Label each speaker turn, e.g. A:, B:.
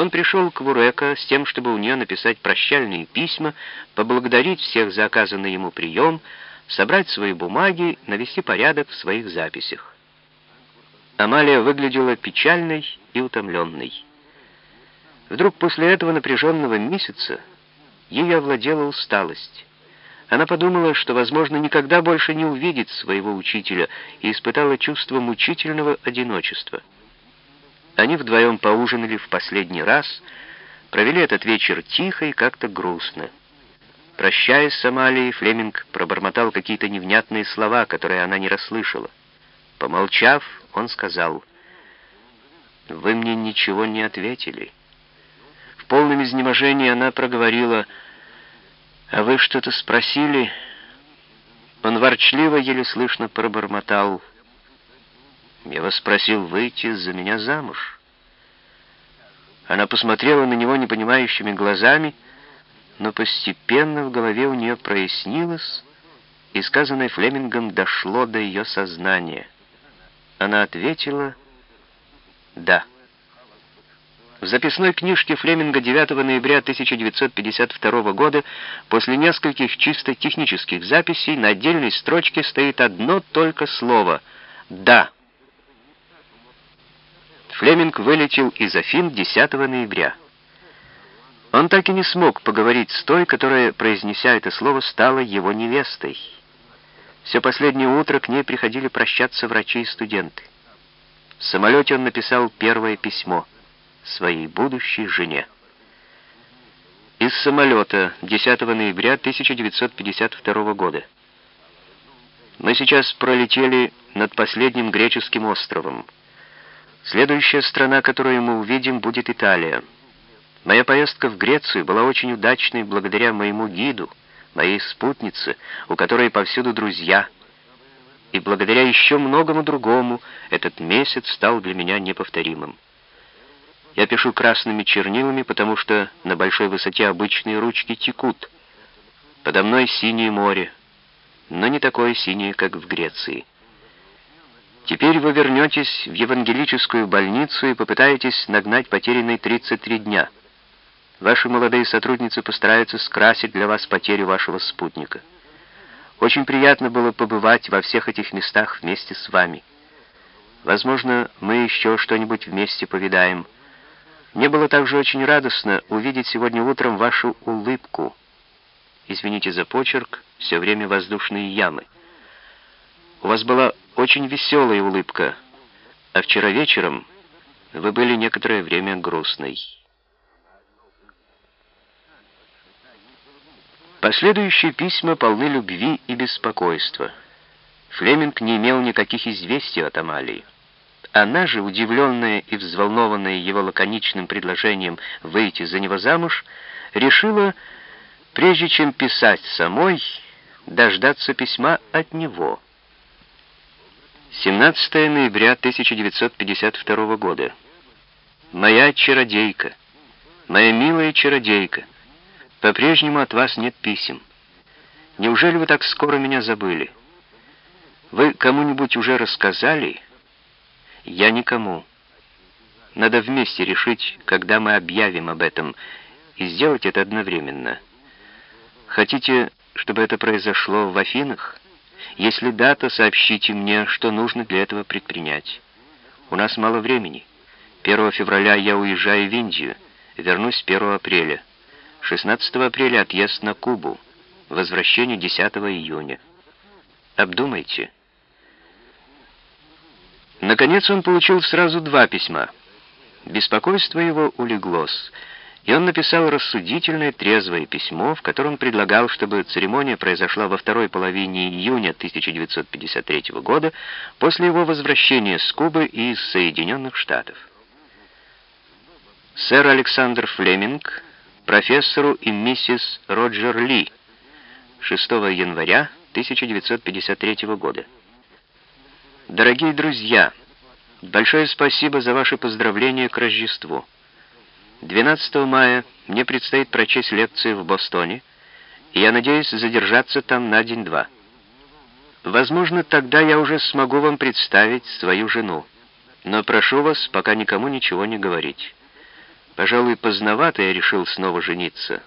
A: Он пришел к Вурека с тем, чтобы у нее написать прощальные письма, поблагодарить всех за оказанный ему прием, собрать свои бумаги, навести порядок в своих записях. Амалия выглядела печальной и утомленной. Вдруг после этого напряженного месяца ей овладела усталость. Она подумала, что, возможно, никогда больше не увидит своего учителя и испытала чувство мучительного одиночества. Они вдвоем поужинали в последний раз, провели этот вечер тихо и как-то грустно. Прощаясь с Амалией, Флеминг пробормотал какие-то невнятные слова, которые она не расслышала. Помолчав, он сказал, «Вы мне ничего не ответили». В полном изнеможении она проговорила, «А вы что-то спросили?» Он ворчливо, еле слышно пробормотал, я вас просил выйти за меня замуж. Она посмотрела на него непонимающими глазами, но постепенно в голове у нее прояснилось, и сказанное Флемингом дошло до ее сознания. Она ответила «да». В записной книжке Флеминга 9 ноября 1952 года после нескольких чисто технических записей на отдельной строчке стоит одно только слово «да». Флеминг вылетел из Афин 10 ноября. Он так и не смог поговорить с той, которая, произнеся это слово, стала его невестой. Все последнее утро к ней приходили прощаться врачи и студенты. В самолете он написал первое письмо своей будущей жене. Из самолета 10 ноября 1952 года. Мы сейчас пролетели над последним греческим островом. Следующая страна, которую мы увидим, будет Италия. Моя поездка в Грецию была очень удачной благодаря моему гиду, моей спутнице, у которой повсюду друзья. И благодаря еще многому другому этот месяц стал для меня неповторимым. Я пишу красными чернилами, потому что на большой высоте обычные ручки текут. Подо мной синее море, но не такое синее, как в Греции. Теперь вы вернетесь в евангелическую больницу и попытаетесь нагнать потерянные 33 дня. Ваши молодые сотрудницы постараются скрасить для вас потерю вашего спутника. Очень приятно было побывать во всех этих местах вместе с вами. Возможно, мы еще что-нибудь вместе повидаем. Мне было также очень радостно увидеть сегодня утром вашу улыбку. Извините за почерк, все время воздушные ямы. У вас была очень веселая улыбка, а вчера вечером вы были некоторое время грустной. Последующие письма полны любви и беспокойства. Флеминг не имел никаких известий от Амалии. Она же, удивленная и взволнованная его лаконичным предложением выйти за него замуж, решила, прежде чем писать самой, дождаться письма от него. 17 ноября 1952 года. Моя чародейка, моя милая чародейка, по-прежнему от вас нет писем. Неужели вы так скоро меня забыли? Вы кому-нибудь уже рассказали? Я никому. Надо вместе решить, когда мы объявим об этом, и сделать это одновременно. Хотите, чтобы это произошло в Афинах? Если да, то сообщите мне, что нужно для этого предпринять. У нас мало времени. 1 февраля я уезжаю в Индию, вернусь 1 апреля. 16 апреля отъезд на Кубу, возвращение 10 июня. Обдумайте. Наконец он получил сразу два письма. Беспокойство его улеглось и он написал рассудительное, трезвое письмо, в котором предлагал, чтобы церемония произошла во второй половине июня 1953 года после его возвращения с Кубы и из Соединенных Штатов. Сэр Александр Флеминг, профессору и миссис Роджер Ли, 6 января 1953 года. Дорогие друзья, большое спасибо за ваши поздравления к Рождеству. 12 мая мне предстоит прочесть лекцию в Бостоне, и я надеюсь задержаться там на день-два. Возможно, тогда я уже смогу вам представить свою жену, но прошу вас пока никому ничего не говорить. Пожалуй, поздновато я решил снова жениться.